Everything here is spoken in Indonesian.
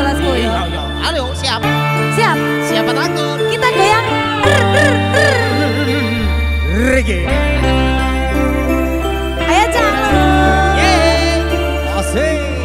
gelasku ya. Halo, siap. Siap. Siapa takut? Kita goyang. Reggae. Ayo calon. Yeay. go.